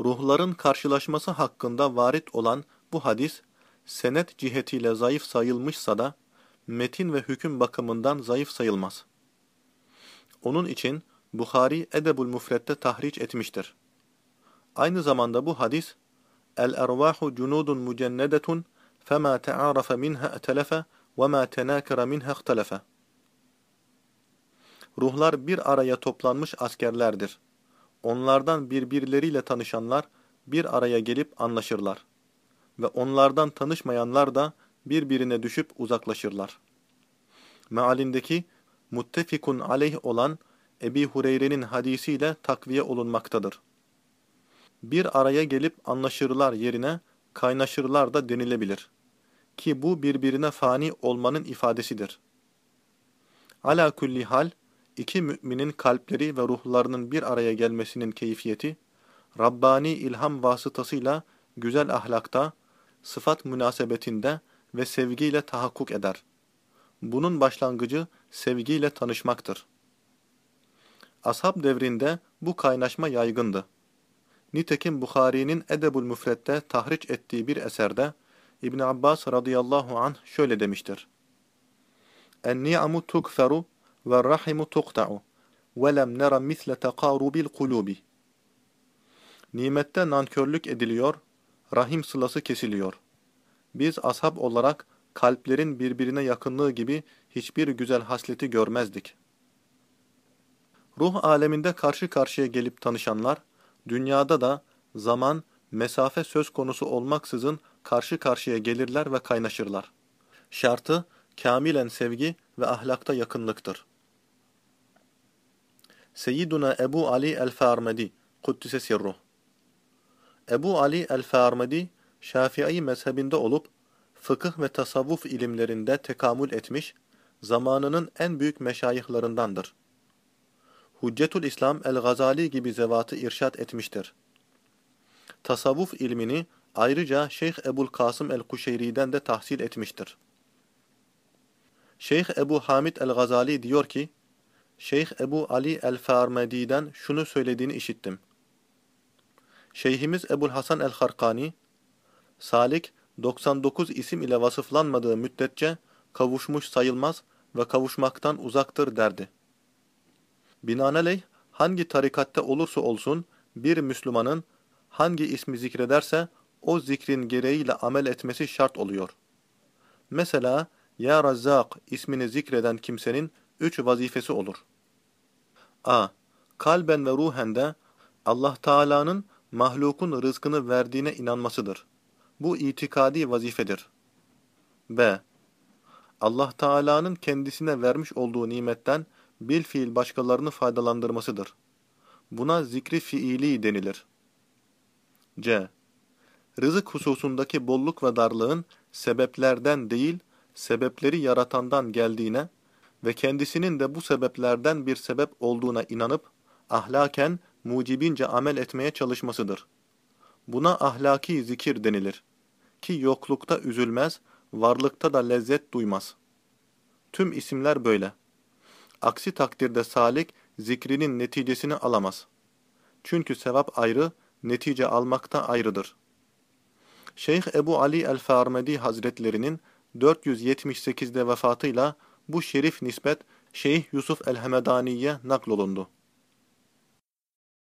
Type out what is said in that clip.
Ruhların karşılaşması hakkında varit olan bu hadis, senet cihetiyle zayıf sayılmışsa da, metin ve hüküm bakımından zayıf sayılmaz. Onun için Bukhari Edebul Mufret'te tahriç etmiştir. Aynı zamanda bu hadis, El-ervahu cunudun mucennedetun fema te'arafe minha etelefe ve ma tenakara minha ihtelefe. Ruhlar bir araya toplanmış askerlerdir. Onlardan birbirleriyle tanışanlar bir araya gelip anlaşırlar. Ve onlardan tanışmayanlar da birbirine düşüp uzaklaşırlar. Mealindeki muttefikun aleyh olan Ebi Hureyre'nin hadisiyle takviye olunmaktadır. Bir araya gelip anlaşırlar yerine kaynaşırlar da denilebilir. Ki bu birbirine fani olmanın ifadesidir. Ala kulli hal, iki müminin kalpleri ve ruhlarının bir araya gelmesinin keyfiyeti, Rabbani ilham vasıtasıyla güzel ahlakta, sıfat münasebetinde ve sevgiyle tahakkuk eder. Bunun başlangıcı sevgiyle tanışmaktır. Ashab devrinde bu kaynaşma yaygındı. Nitekim Bukhari'nin Edebul Müfret'te tahriç ettiği bir eserde İbn Abbas radıyallahu anh şöyle demiştir. En-ni'amu tukferu ve rahimu tuqta'u ve lem nera misle taqarubil kulubi. Nimette nankörlük ediliyor, rahim sılası kesiliyor. Biz ashab olarak kalplerin birbirine yakınlığı gibi hiçbir güzel hasleti görmezdik. Ruh aleminde karşı karşıya gelip tanışanlar, dünyada da zaman, mesafe söz konusu olmaksızın karşı karşıya gelirler ve kaynaşırlar. Şartı, kamilen sevgi ve ahlakta yakınlıktır. Seyyiduna Ebu Ali el-Farmedi, Kuddise Sirruh Ebu Ali el-Farmedi, Şafii mezhebinde olup, fıkıh ve tasavvuf ilimlerinde tekamül etmiş, zamanının en büyük meşayihlarındandır. Hüccetül İslam el-Gazali gibi zevatı irşat etmiştir. Tasavvuf ilmini ayrıca Şeyh Ebul Kasım el-Kuşeyri'den de tahsil etmiştir. Şeyh Ebu Hamid el-Gazali diyor ki, Şeyh Ebu Ali el-Farmedi'den şunu söylediğini işittim. Şeyhimiz Ebul Hasan el-Harkani, Salik 99 isim ile vasıflanmadığı müddetçe kavuşmuş sayılmaz ve kavuşmaktan uzaktır derdi. Binaenaleyh hangi tarikatte olursa olsun bir Müslümanın hangi ismi zikrederse o zikrin gereğiyle amel etmesi şart oluyor. Mesela Ya Razzak ismini zikreden kimsenin üç vazifesi olur. A. Kalben ve ruhen de Allah Teala'nın mahlukun rızkını verdiğine inanmasıdır. Bu itikadi vazifedir. b. Allah Teala'nın kendisine vermiş olduğu nimetten bil fiil başkalarını faydalandırmasıdır. Buna zikri fiili denilir. C. Rızık hususundaki bolluk ve darlığın sebeplerden değil, sebepleri yaratandan geldiğine ve kendisinin de bu sebeplerden bir sebep olduğuna inanıp, ahlaken mucibince amel etmeye çalışmasıdır. Buna ahlaki zikir denilir. Ki yoklukta üzülmez, varlıkta da lezzet duymaz. Tüm isimler böyle. Aksi takdirde salik zikrinin neticesini alamaz. Çünkü sevap ayrı, netice almakta ayrıdır. Şeyh Ebu Ali el-Farmedi Hazretlerinin 478'de vefatıyla bu şerif nispet Şeyh Yusuf el-Hemedani'ye naklolundu.